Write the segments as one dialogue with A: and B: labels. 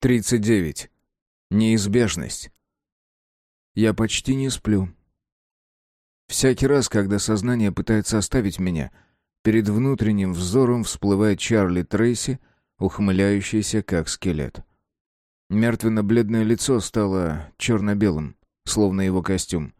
A: 39. Неизбежность. Я почти не сплю. Всякий раз, когда сознание пытается оставить меня, перед внутренним взором всплывает Чарли Трейси, ухмыляющийся как скелет. Мертвенно-бледное лицо стало черно-белым, словно его костюм.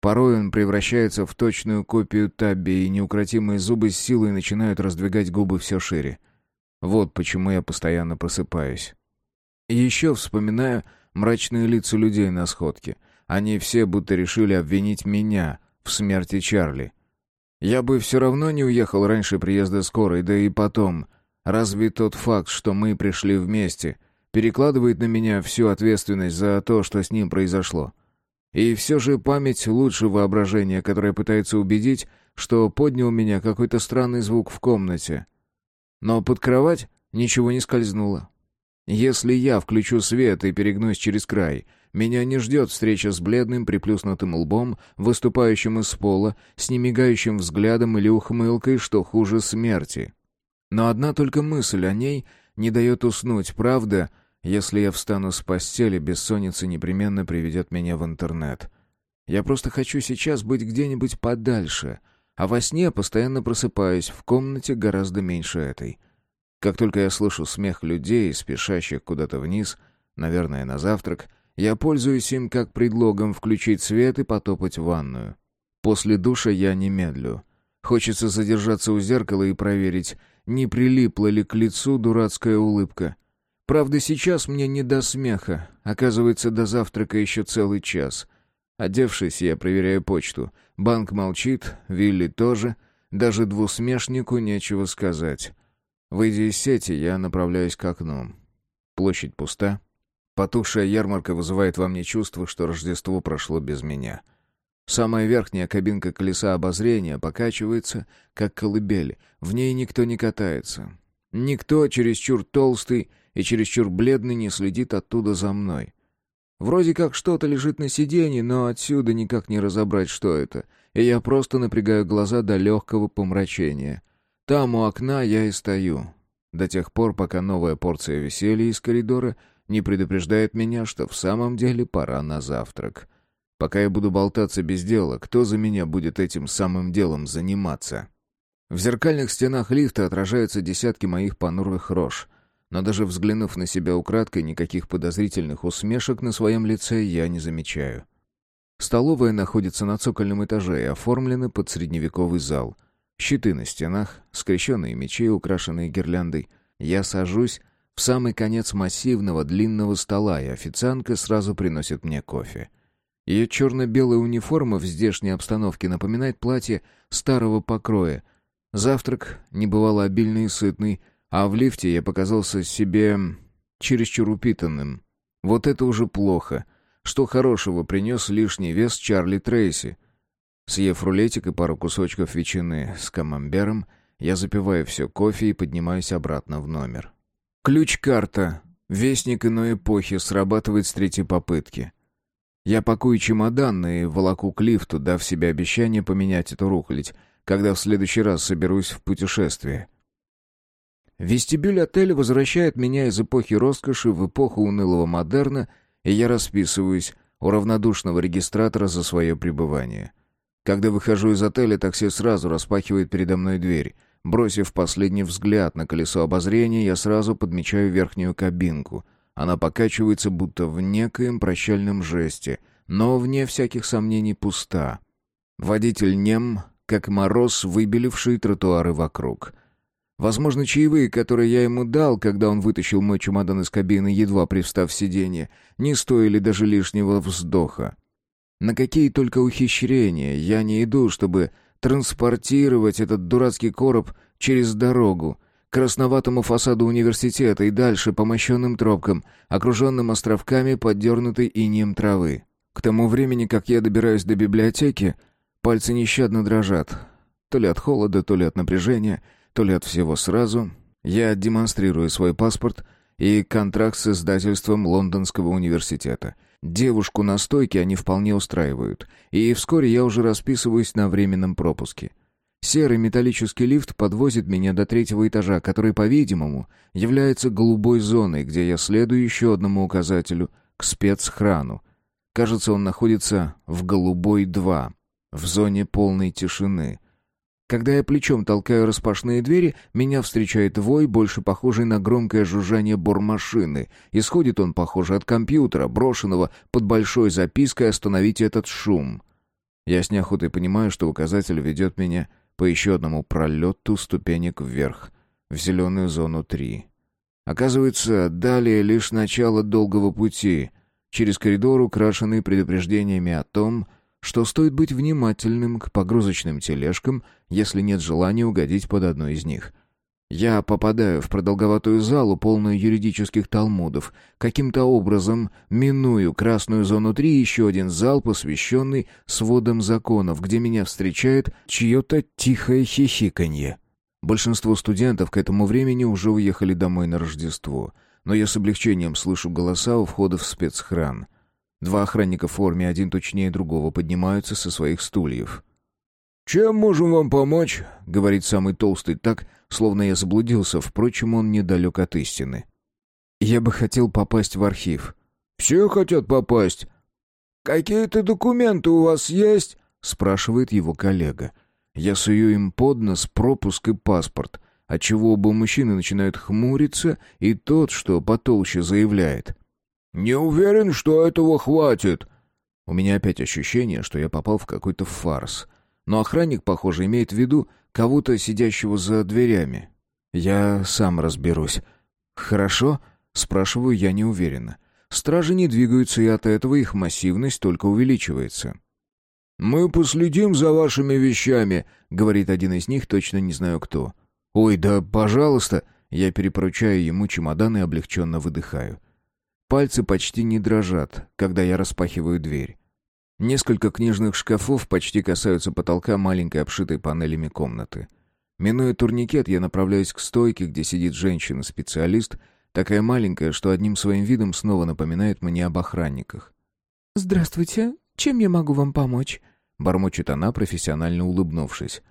A: Порой он превращается в точную копию Табби, и неукротимые зубы с силой начинают раздвигать губы все шире. Вот почему я постоянно просыпаюсь. Еще вспоминаю мрачные лица людей на сходке. Они все будто решили обвинить меня в смерти Чарли. Я бы все равно не уехал раньше приезда скорой, да и потом. Разве тот факт, что мы пришли вместе, перекладывает на меня всю ответственность за то, что с ним произошло? И все же память лучше воображения, которое пытается убедить, что поднял меня какой-то странный звук в комнате. Но под кровать ничего не скользнуло. Если я включу свет и перегнусь через край, меня не ждет встреча с бледным приплюснутым лбом, выступающим из пола, с немигающим взглядом или ухмылкой, что хуже смерти. Но одна только мысль о ней не дает уснуть, правда, если я встану с постели, бессонница непременно приведет меня в интернет. Я просто хочу сейчас быть где-нибудь подальше, а во сне постоянно просыпаюсь в комнате гораздо меньше этой — как только я слышу смех людей, спешащих куда-то вниз, наверное, на завтрак, я пользуюсь им как предлогом включить свет и потопать в ванную. После душа я не медлю. Хочется задержаться у зеркала и проверить, не прилипла ли к лицу дурацкая улыбка. Правда, сейчас мне не до смеха. Оказывается, до завтрака еще целый час. Одевшись, я проверяю почту. Банк молчит, Вилли тоже. Даже двусмешнику нечего сказать. Выйдя из сети, я направляюсь к окну. Площадь пуста. Потухшая ярмарка вызывает во мне чувство, что Рождество прошло без меня. Самая верхняя кабинка колеса обозрения покачивается, как колыбель. В ней никто не катается. Никто чересчур толстый и чересчур бледный не следит оттуда за мной. Вроде как что-то лежит на сиденье, но отсюда никак не разобрать, что это, и я просто напрягаю глаза до легкого помрачения. Там у окна я и стою. До тех пор, пока новая порция веселья из коридора не предупреждает меня, что в самом деле пора на завтрак. Пока я буду болтаться без дела, кто за меня будет этим самым делом заниматься? В зеркальных стенах лифта отражаются десятки моих понурых рож, но даже взглянув на себя украдкой, никаких подозрительных усмешек на своем лице я не замечаю. Столовая находится на цокольном этаже и оформлена под средневековый зал — Щиты на стенах, скрещенные мечи, украшенные гирляндой. Я сажусь в самый конец массивного длинного стола, и официантка сразу приносит мне кофе. Ее черно-белая униформа в здешней обстановке напоминает платье старого покроя. Завтрак не бывало обильный и сытный, а в лифте я показался себе чересчур упитанным. Вот это уже плохо. Что хорошего принес лишний вес Чарли Трейси — Съев рулетик и пару кусочков ветчины с камамбером, я запиваю все кофе и поднимаюсь обратно в номер. Ключ-карта. Вестник иной эпохи срабатывает с третьей попытки. Я пакую чемодан и волоку к лифту, дав себе обещание поменять эту рухлядь, когда в следующий раз соберусь в путешествие. Вестибюль отеля возвращает меня из эпохи роскоши в эпоху унылого модерна, и я расписываюсь у равнодушного регистратора за свое пребывание. Когда выхожу из отеля, такси сразу распахивает передо мной дверь. Бросив последний взгляд на колесо обозрения, я сразу подмечаю верхнюю кабинку. Она покачивается, будто в некоем прощальном жесте, но, вне всяких сомнений, пуста. Водитель нем, как мороз, выбеливший тротуары вокруг. Возможно, чаевые, которые я ему дал, когда он вытащил мой чемодан из кабины, едва привстав сиденье, не стоили даже лишнего вздоха. На какие только ухищрения я не иду, чтобы транспортировать этот дурацкий короб через дорогу, к красноватому фасаду университета и дальше по мощенным тропкам, окруженным островками поддернутой инеем травы. К тому времени, как я добираюсь до библиотеки, пальцы нещадно дрожат. То ли от холода, то ли от напряжения, то ли от всего сразу. Я демонстрирую свой паспорт и контракт с издательством Лондонского университета — Девушку на стойке они вполне устраивают, и вскоре я уже расписываюсь на временном пропуске. Серый металлический лифт подвозит меня до третьего этажа, который, по-видимому, является голубой зоной, где я следую еще одному указателю — к спецхрану. Кажется, он находится в «Голубой 2», в зоне полной тишины. Когда я плечом толкаю распашные двери, меня встречает вой, больше похожий на громкое жужжание бормашины. Исходит он, похоже, от компьютера, брошенного под большой запиской «Остановите этот шум». Я с неохотой понимаю, что указатель ведет меня по еще одному пролету ступенек вверх, в зеленую зону 3. Оказывается, далее лишь начало долгого пути, через коридор, украшенный предупреждениями о том, что стоит быть внимательным к погрузочным тележкам, если нет желания угодить под одну из них. Я попадаю в продолговатую залу, полную юридических талмудов. Каким-то образом миную красную зону 3 еще один зал, посвященный сводам законов, где меня встречает чье-то тихое хихиканье. Большинство студентов к этому времени уже уехали домой на Рождество, но я с облегчением слышу голоса у входа в спецхран — Два охранника в форме, один точнее другого, поднимаются со своих стульев.
B: «Чем можем вам помочь?»
A: — говорит самый толстый так, словно я заблудился, впрочем, он недалек от истины. «Я бы хотел попасть в архив».
B: «Все хотят попасть». «Какие-то документы у вас есть?»
A: — спрашивает его коллега. Я сую им под нос пропуск и паспорт, отчего оба мужчины начинают хмуриться, и тот, что потолще, заявляет.
B: «Не уверен, что этого хватит».
A: У меня опять ощущение, что я попал в какой-то фарс. Но охранник, похоже, имеет в виду кого-то, сидящего за дверями. Я сам разберусь. «Хорошо?» — спрашиваю я неуверенно. Стражи не двигаются, и от этого их массивность только увеличивается.
B: «Мы последим за вашими вещами», — говорит один из них, точно не знаю кто.
A: «Ой, да пожалуйста!» Я перепрочаю ему чемодан и облегченно выдыхаю. Пальцы почти не дрожат, когда я распахиваю дверь. Несколько книжных шкафов почти касаются потолка маленькой обшитой панелями комнаты. Минуя турникет, я направляюсь к стойке, где сидит женщина-специалист, такая маленькая, что одним своим видом снова напоминает мне об охранниках.
C: «Здравствуйте. Чем я могу вам помочь?»
A: — бормочет она, профессионально улыбнувшись.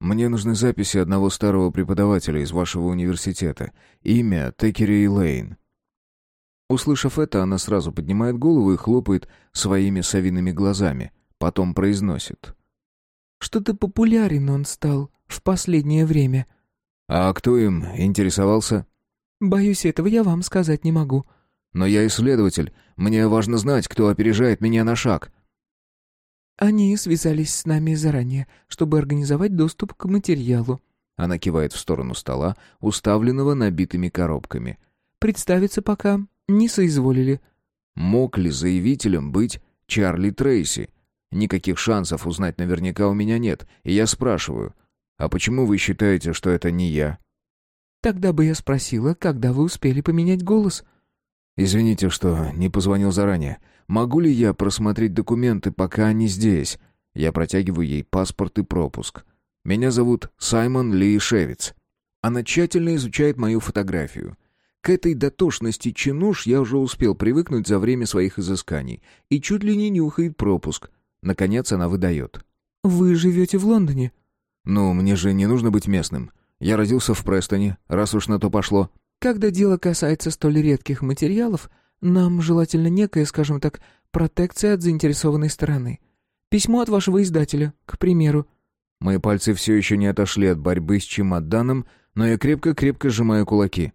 A: «Мне нужны записи одного старого преподавателя из вашего университета. Имя Текери Лейн». Услышав это, она сразу поднимает голову и хлопает своими совиными глазами. Потом произносит.
C: «Что-то популярен он стал в последнее время».
A: «А кто им интересовался?»
C: «Боюсь, этого я вам сказать не могу».
A: «Но я исследователь. Мне важно знать, кто опережает меня на шаг».
C: «Они связались с нами заранее, чтобы организовать доступ к материалу».
A: Она кивает в сторону стола, уставленного набитыми коробками.
C: «Представиться пока не соизволили.
A: Мог ли заявителем быть Чарли Трейси? Никаких шансов узнать наверняка у меня нет, и я спрашиваю, а почему вы считаете, что это не я?
C: Тогда бы я спросила, когда вы успели поменять голос.
A: Извините, что не позвонил заранее. Могу ли я просмотреть документы, пока они здесь? Я протягиваю ей паспорт и пропуск. Меня зовут Саймон Ли Шевиц. Она тщательно изучает мою фотографию. К этой дотошности чинуш я уже успел привыкнуть за время своих изысканий. И чуть ли не нюхает пропуск. Наконец она выдает.
C: «Вы живете в Лондоне?»
A: «Ну, мне же не нужно быть местным. Я родился в Престоне, раз уж на то пошло».
C: «Когда дело касается столь редких материалов, нам желательно некая, скажем так, протекция от заинтересованной стороны. Письмо от вашего издателя, к примеру».
A: Мои пальцы все еще не отошли от борьбы с чемоданом, но я крепко-крепко сжимаю кулаки.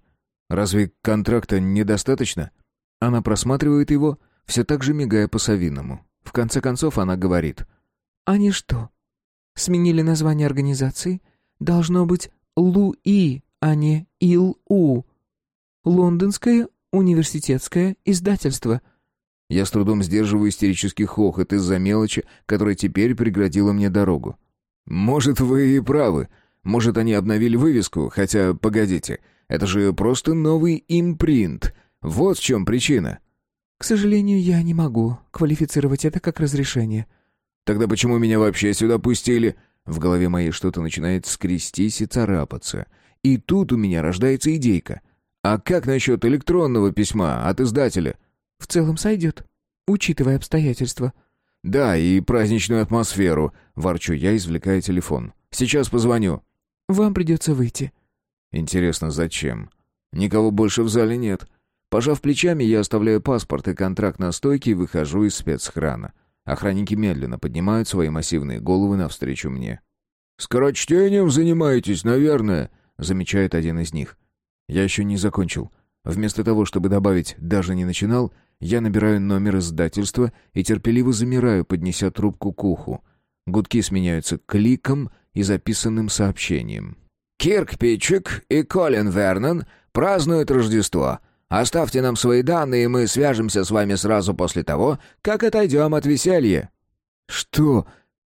A: Разве контракта недостаточно? Она просматривает его, все так же мигая по-совиному. В конце концов она говорит.
C: «Они что, сменили название организации? Должно быть Лу-И, а не Ил-У. Лондонское университетское издательство».
A: Я с трудом сдерживаю истерический хохот из-за мелочи, которая теперь преградила мне дорогу. «Может, вы и правы. Может, они обновили вывеску, хотя, погодите, это же просто новый импринт. Вот в чем причина».
C: «К сожалению, я не могу квалифицировать это как разрешение».
A: «Тогда почему меня вообще сюда пустили?» В голове моей что-то начинает скрестись и царапаться. И тут у меня рождается идейка. «А как насчет электронного письма от издателя?»
C: «В целом сойдет, учитывая обстоятельства».
A: «Да, и праздничную атмосферу», — ворчу я, извлекая телефон.
B: Сейчас позвоню».
C: «Вам придется выйти».
A: «Интересно, зачем? Никого больше в зале нет». Пожав плечами, я оставляю паспорт и контракт на стойке и выхожу из спецхрана. Охранники медленно поднимают свои массивные головы навстречу мне.
B: «Скорочтением занимаетесь, наверное», —
A: замечает один из них. Я еще не закончил. Вместо того, чтобы добавить «даже не начинал», я набираю номер издательства и терпеливо замираю, поднеся трубку к уху. Гудки сменяются кликом и записанным сообщением.
B: «Кирк Питчик и Колин Вернон празднуют Рождество. Оставьте нам свои данные, и мы свяжемся с вами сразу после того, как отойдем от веселья».
A: «Что?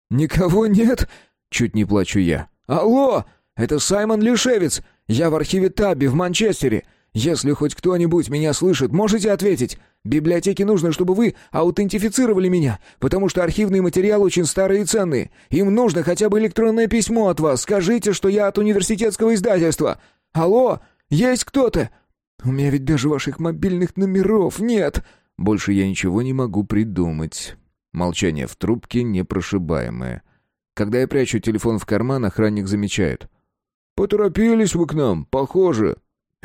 A: Никого нет?» — чуть не плачу я.
B: «Алло! Это Саймон Лишевец! Я в архиве Табби в Манчестере. Если хоть кто-нибудь меня слышит, можете ответить. Библиотеке нужно, чтобы вы аутентифицировали меня, потому что архивный материал очень старый и ценный. Им нужно хотя бы электронное письмо от вас. Скажите, что я от университетского издательства. Алло, есть кто-то? У меня ведь даже ваших мобильных номеров нет.
A: Больше я ничего не могу придумать. Молчание в трубке непрошибаемое. Когда я прячу телефон в карман, охранник замечает.
B: «Поторопились вы к нам, похоже».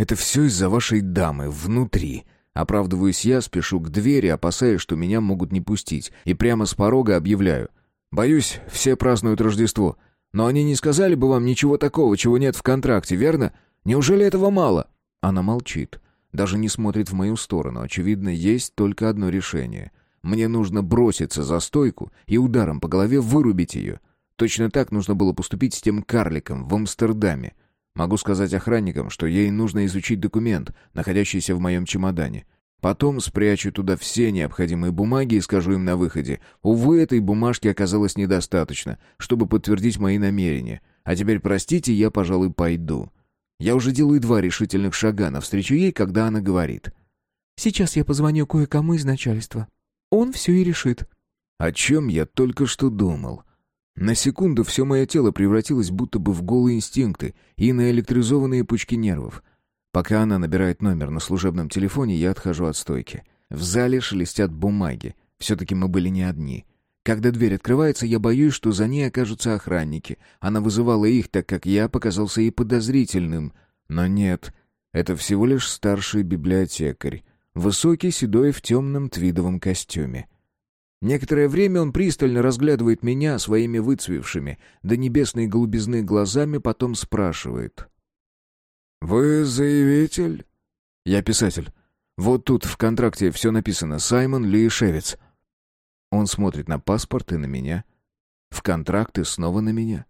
A: «Это все из-за вашей дамы, внутри». Оправдываюсь я, спешу к двери, опасаясь, что меня могут не пустить, и прямо с порога объявляю. «Боюсь, все празднуют Рождество. Но они не сказали бы вам ничего такого, чего нет в контракте, верно? Неужели этого мало?» Она молчит. Даже не смотрит в мою сторону. Очевидно, есть только одно решение. Мне нужно броситься за стойку и ударом по голове вырубить ее. Точно так нужно было поступить с тем карликом в Амстердаме. Могу сказать охранникам, что ей нужно изучить документ, находящийся в моем чемодане. Потом спрячу туда все необходимые бумаги и скажу им на выходе. Увы, этой бумажки оказалось недостаточно, чтобы подтвердить мои намерения. А теперь, простите, я, пожалуй, пойду. Я уже делаю два решительных шага навстречу ей, когда она говорит.
C: «Сейчас я позвоню кое-кому из начальства. Он все и решит».
A: О чем я только что думал. На секунду все мое тело превратилось будто бы в голые инстинкты и на электризованные пучки нервов. Пока она набирает номер на служебном телефоне, я отхожу от стойки. В зале шелестят бумаги. Все-таки мы были не одни. Когда дверь открывается, я боюсь, что за ней окажутся охранники. Она вызывала их, так как я показался ей подозрительным. Но нет, это всего лишь старший библиотекарь. Высокий, седой, в темном твидовом костюме. Некоторое время он пристально разглядывает меня своими выцвевшими до небесной голубизны глазами, потом спрашивает.
B: «Вы заявитель?»
A: «Я писатель. Вот тут в контракте все написано. Саймон Ли Шевец». Он смотрит на паспорт и на меня. В контракт и снова на меня.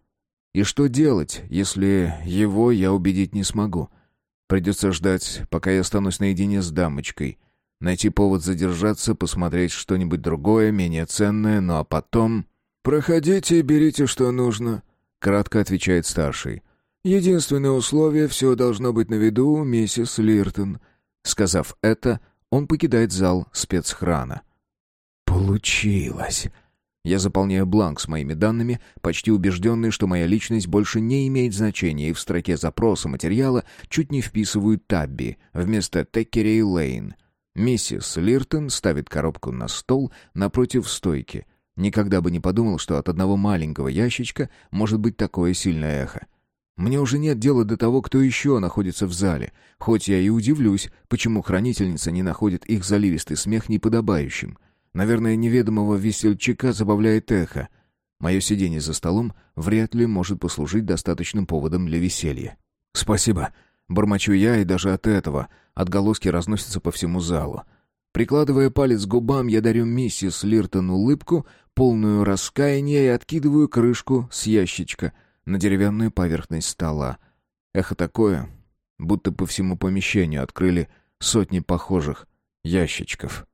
A: И что делать, если его я убедить не смогу? Придется ждать, пока я останусь наедине с дамочкой — Найти повод задержаться, посмотреть что-нибудь другое, менее ценное, ну а потом...
B: «Проходите и берите, что нужно», — кратко отвечает старший. «Единственное условие — все должно быть на виду, миссис Лиртон».
A: Сказав это, он покидает зал спецхрана.
B: «Получилось!»
A: Я заполняю бланк с моими данными, почти убежденный, что моя личность больше не имеет значения, и в строке запроса материала чуть не вписываю Табби вместо Теккерей Лейн. Миссис Лиртон ставит коробку на стол напротив стойки. Никогда бы не подумал, что от одного маленького ящичка может быть такое сильное эхо. Мне уже нет дела до того, кто еще находится в зале, хоть я и удивлюсь, почему хранительница не находит их заливистый смех неподобающим. Наверное, неведомого весельчака забавляет эхо. Мое сидение за столом вряд ли может послужить достаточным поводом для веселья. «Спасибо», Бормочу я, и даже от этого отголоски разносятся по всему залу. Прикладывая палец к губам, я дарю миссис Лиртон улыбку, полную раскаяния, и откидываю крышку с ящичка на деревянную поверхность стола. Эхо такое, будто по всему помещению открыли сотни похожих ящичков.